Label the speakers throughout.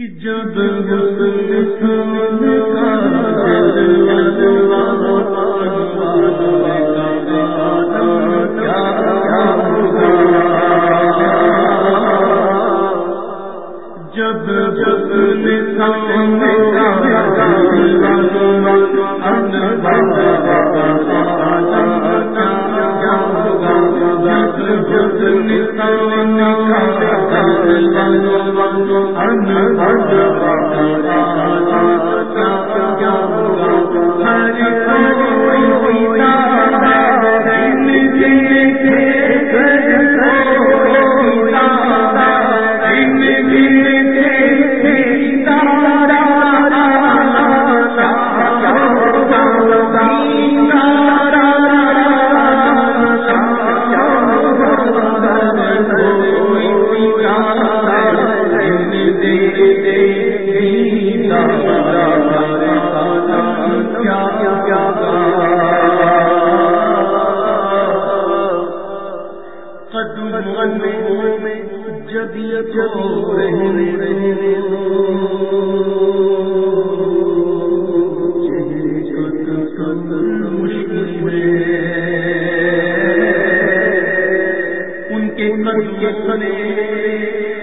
Speaker 1: جب ان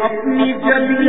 Speaker 1: اپنی جبھی